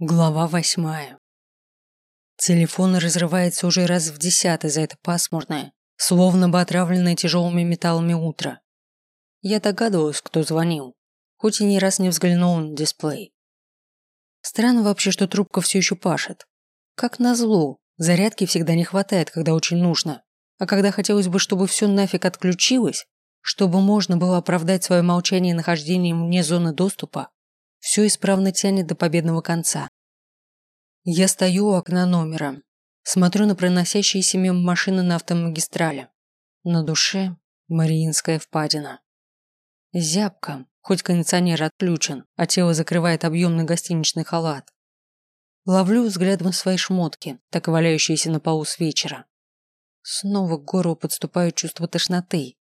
Глава восьмая. Телефон разрывается уже раз в десятый за это пасмурное, словно бы отравленное тяжелыми металлами утро. Я догадывалась, кто звонил, хоть и ни раз не взглянул на дисплей. Странно вообще, что трубка все еще пашет. Как назло, зарядки всегда не хватает, когда очень нужно. А когда хотелось бы, чтобы все нафиг отключилось, чтобы можно было оправдать свое молчание нахождением вне зоны доступа, все исправно тянет до победного конца. Я стою у окна номера, смотрю на проносящиеся мимо машины на автомагистрали. На душе Мариинская впадина. Зябко, хоть кондиционер отключен, а тело закрывает объемный гостиничный халат. Ловлю взглядом свои шмотки, так и валяющиеся на полу с вечера. Снова к горлу подступает чувство тошноты.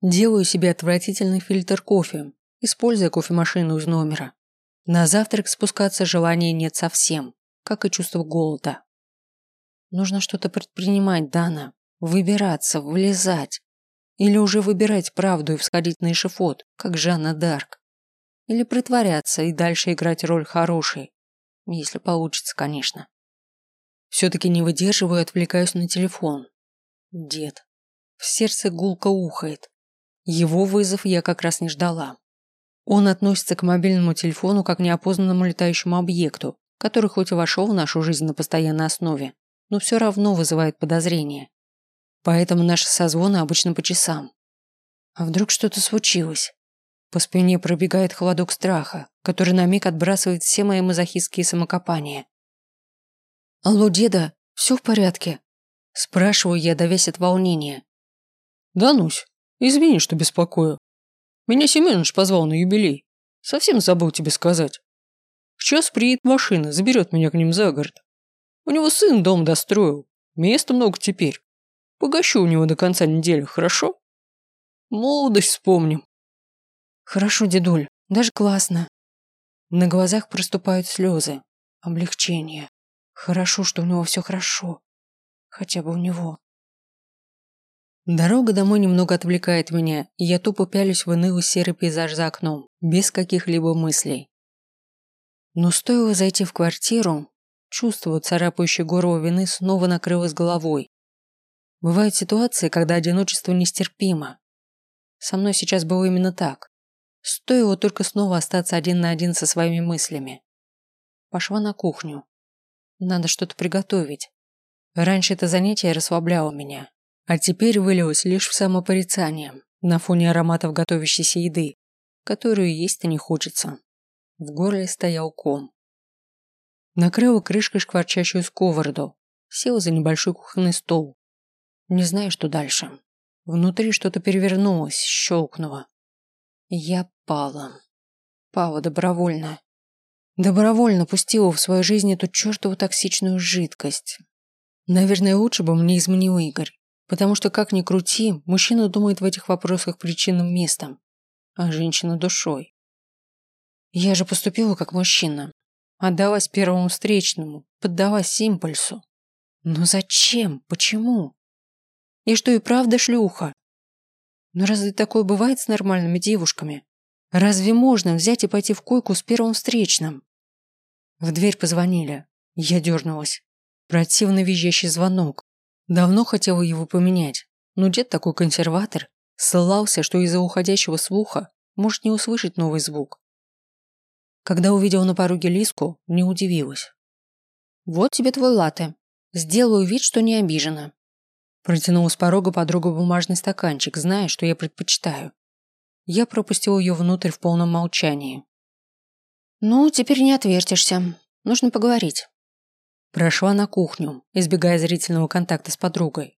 Делаю себе отвратительный фильтр кофе, используя кофемашину из номера. На завтрак спускаться желания нет совсем, как и чувство голода. Нужно что-то предпринимать, Дана. Выбираться, влезать. Или уже выбирать правду и всходить на эшифот, как Жанна Дарк. Или притворяться и дальше играть роль хорошей. Если получится, конечно. Все-таки не выдерживаю и отвлекаюсь на телефон. Дед. В сердце гулко ухает. Его вызов я как раз не ждала. Он относится к мобильному телефону как к неопознанному летающему объекту, который хоть и вошел в нашу жизнь на постоянной основе, но все равно вызывает подозрения. Поэтому наши созвоны обычно по часам. А вдруг что-то случилось? По спине пробегает холодок страха, который на миг отбрасывает все мои мазохистские самокопания. «Алло, деда, все в порядке?» Спрашиваю я, давясь от. «Да, Нусь, извини, что беспокою. Меня Семенович позвал на юбилей. Совсем забыл тебе сказать. В час приедет машина, заберет меня к ним за город. У него сын дом достроил. Места много теперь. Погощу у него до конца недели, хорошо? Молодость вспомним. Хорошо, дедуль, даже классно. На глазах проступают слезы. Облегчение. Хорошо, что у него все хорошо. Хотя бы у него. Дорога домой немного отвлекает меня, и я тупо пялюсь в унылый серый пейзаж за окном, без каких-либо мыслей. Но стоило зайти в квартиру, чувство, царапающее горло вины, снова накрылось головой. Бывают ситуации, когда одиночество нестерпимо. Со мной сейчас было именно так. Стоило только снова остаться один на один со своими мыслями. Пошла на кухню. Надо что-то приготовить. Раньше это занятие расслабляло меня, а теперь вылилось лишь в самопорицание на фоне ароматов готовящейся еды, которую есть-то не хочется. В горле стоял ком. Накрыла крышкой шкварчащую сковороду, села за небольшой кухонный стол. Не знаю, что дальше. Внутри что-то перевернулось, щелкнуло. Я пала. Пала добровольно. Добровольно пустила в свою жизнь эту чертову токсичную жидкость. Наверное, лучше бы мне изменил Игорь. Потому что, как ни крути, мужчина думает в этих вопросах причинным местом, а женщина душой. Я же поступила как мужчина. Отдалась первому встречному, поддалась импульсу. Но зачем? Почему? И что и правда шлюха? Но разве такое бывает с нормальными девушками? Разве можно взять и пойти в койку с первым встречным? В дверь позвонили. Я дернулась. Противно визжащий звонок. Давно хотела его поменять, но дед такой консерватор, ссылался, что из-за уходящего слуха может не услышать новый звук. Когда увидела на пороге Лиску, не удивилась. «Вот тебе твой латте. Сделаю вид, что не обижена». Протянула с порога подруга бумажный стаканчик, зная, что я предпочитаю. Я пропустила ее внутрь в полном молчании. «Ну, теперь не отвертишься. Нужно поговорить». Прошла на кухню, избегая зрительного контакта с подругой.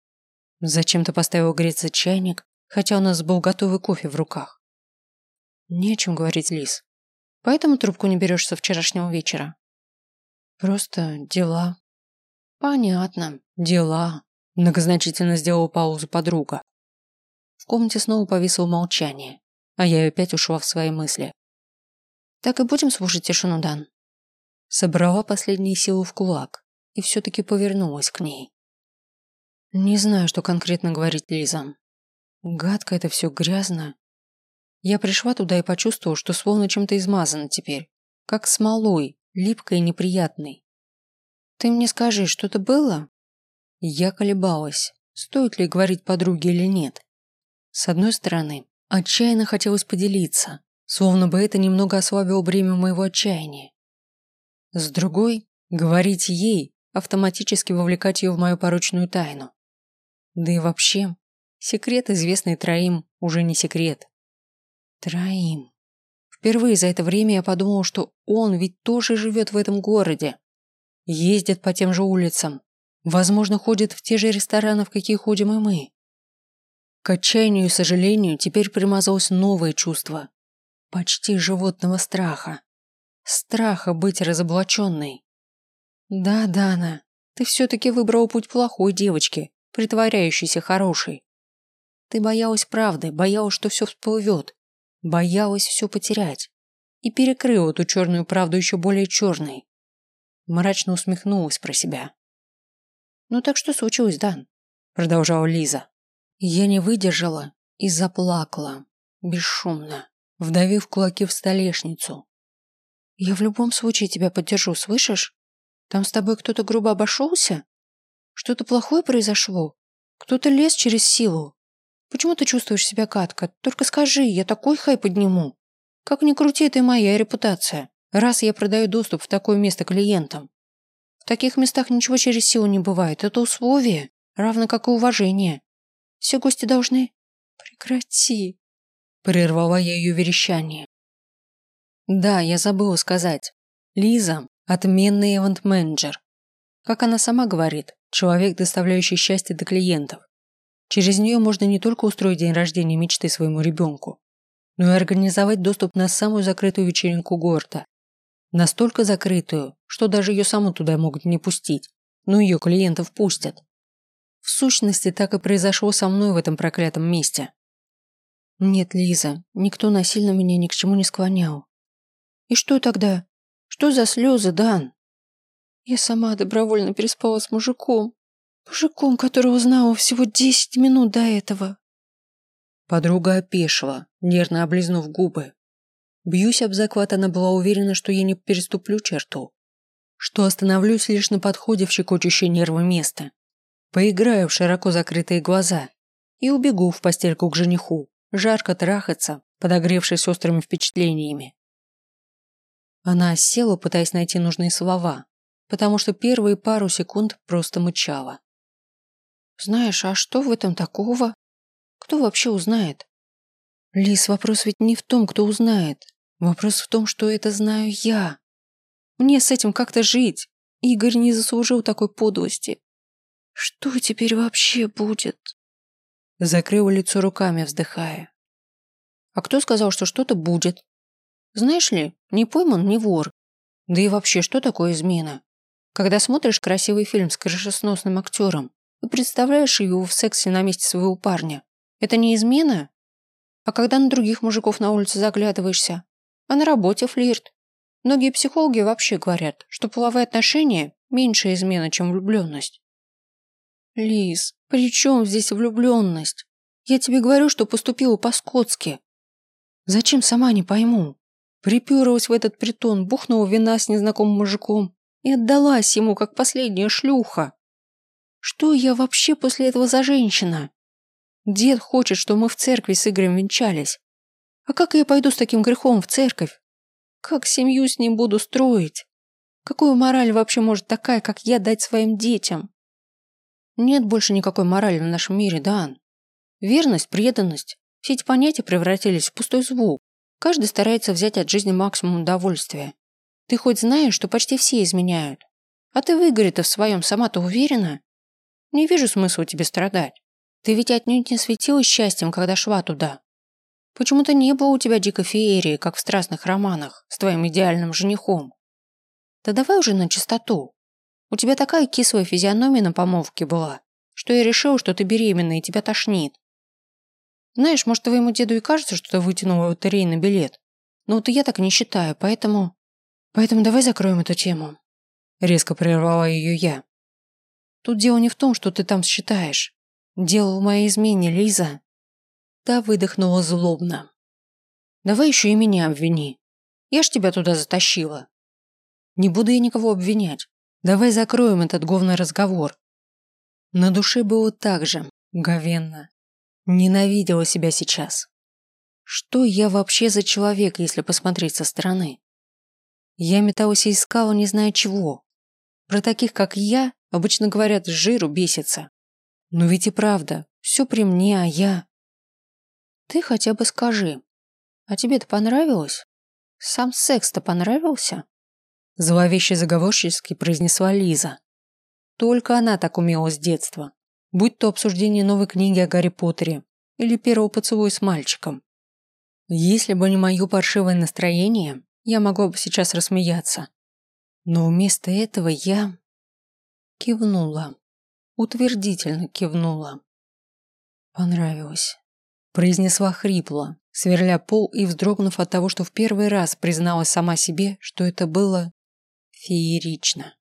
Зачем-то поставила греться чайник, хотя у нас был готовый кофе в руках. Не о чем говорить, Лис. Поэтому трубку не берешь со вчерашнего вечера. Просто дела. Понятно, дела. Многозначительно сделала паузу подруга. В комнате снова повисло молчание, а я опять ушла в свои мысли. Так и будем слушать тишину, Дан? Собрала последние силы в кулак и все-таки повернулась к ней. Не знаю, что конкретно говорить Лиза. Гадко это все грязно. Я пришла туда и почувствовала, что словно чем-то измазано теперь, как смолой, липкой и неприятной. «Ты мне скажи, что-то было?» Я колебалась, стоит ли говорить подруге или нет. С одной стороны, отчаянно хотелось поделиться, словно бы это немного ослабило бремя моего отчаяния. С другой, говорить ей, автоматически вовлекать ее в мою порочную тайну. Да и вообще, секрет, известный троим, уже не секрет. Троим. Впервые за это время я подумал, что он ведь тоже живет в этом городе. Ездит по тем же улицам. Возможно, ходит в те же рестораны, в какие ходим и мы. К отчаянию и сожалению теперь примазалось новое чувство. Почти животного страха. Страха быть разоблаченной. Да, Дана, ты все-таки выбрала путь плохой девочки, притворяющейся хорошей. Ты боялась правды, боялась, что все всплывет, боялась все потерять. И перекрыла эту черную правду еще более черной. Мрачно усмехнулась про себя. «Ну так что случилось, Дан?» Продолжала Лиза. Я не выдержала и заплакала, бесшумно, вдавив кулаки в столешницу. «Я в любом случае тебя поддержу, слышишь? Там с тобой кто-то грубо обошелся? Что-то плохое произошло? Кто-то лез через силу? Почему ты чувствуешь себя катка? Только скажи, я такой хай подниму. Как ни крути, это и моя репутация. Раз я продаю доступ в такое место клиентам. В таких местах ничего через силу не бывает. Это условие, равно как и уважение. Все гости должны... Прекрати. Прервала я ее верещание. Да, я забыла сказать. Лиза – отменный ивент-менеджер. Как она сама говорит, человек, доставляющий счастье до клиентов. Через нее можно не только устроить день рождения мечты своему ребенку, но и организовать доступ на самую закрытую вечеринку города. Настолько закрытую, что даже ее саму туда могут не пустить, но ее клиентов пустят. В сущности, так и произошло со мной в этом проклятом месте. Нет, Лиза, никто насильно меня ни к чему не склонял. И что тогда? Что за слезы, Дан? Я сама добровольно переспала с мужиком, Мужиком, которого знала всего десять минут до этого. Подруга опешила, нервно облизнув губы. Бьюсь об заклад, она была уверена, что я не переступлю черту. Что остановлюсь лишь на подходе в щекочущее нервы место. Поиграю в широко закрытые глаза и убегу в постельку к жениху, жарко трахаться, подогревшись острыми впечатлениями. Она села, пытаясь найти нужные слова, потому что первые пару секунд просто мычала. Знаешь, а что в этом такого? Кто вообще узнает? Лис, вопрос ведь не в том, кто узнает. Вопрос в том, что это знаю я. Мне с этим как-то жить. Игорь не заслужил такой подлости. Что теперь вообще будет? Закрыла лицо руками, вздыхая. А кто сказал, что что-то будет? Знаешь ли, не пойман, не вор. Да и вообще, что такое измена? Когда смотришь красивый фильм с крышесносным актером, и представляешь его в сексе на месте своего парня. Это не измена? А когда на других мужиков на улице заглядываешься? А на работе флирт? Многие психологи вообще говорят, что половые отношения – меньше измена, чем влюбленность. Лиз, при чем здесь влюбленность? Я тебе говорю, что поступила по-скотски. Зачем, сама не пойму. Приперлась в этот притон, бухнула вина с незнакомым мужиком и отдалась ему, как последняя шлюха. Что я вообще после этого за женщина? Дед хочет, чтобы мы в церкви с Игорем венчались. А как я пойду с таким грехом в церковь? Как семью с ним буду строить? Какую мораль вообще может такая, как я, дать своим детям? Нет больше никакой морали в нашем мире, Дан. Верность, преданность – все эти понятия превратились в пустой звук. Каждый старается взять от жизни максимум удовольствия. Ты хоть знаешь, что почти все изменяют? А ты в Игоре-то в своем сама-то уверена? Не вижу смысла тебе страдать. Ты ведь отнюдь не светилась счастьем, когда шла туда. Почему-то не было у тебя дикой феерии, как в страстных романах, с твоим идеальным женихом. Да давай уже на чистоту. У тебя такая кислая физиономия на помолвке была, что я решил, что ты беременна и тебя тошнит. Знаешь, может, твоему деду и кажется, что ты вытянула лотерейный билет. Но вот и я так не считаю, поэтому... Поэтому давай закроем эту тему. Резко прервала ее я. Тут дело не в том, что ты там считаешь. Дело в моей измене, Лиза. Та выдохнула злобно. Давай еще и меня обвини. Я ж тебя туда затащила. Не буду я никого обвинять. Давай закроем этот говный разговор. На душе было так же, говенно. Ненавидела себя сейчас. Что я вообще за человек, если посмотреть со стороны? Я металась и искала, не зная чего. Про таких, как я, обычно говорят, жиру бесится. Но ведь и правда, все при мне, а я... Ты хотя бы скажи, а тебе-то понравилось? Сам секс-то понравился? Зловеще заговорчески произнесла Лиза. Только она так умела с детства. Будь то обсуждение новой книги о Гарри Поттере или первого поцелуя с мальчиком. Если бы не мое паршивое настроение, я могла бы сейчас рассмеяться. Но вместо этого я кивнула. Утвердительно кивнула. Понравилось. Произнесла хрипло, сверля пол и вздрогнув от того, что в первый раз призналась сама себе, что это было феерично.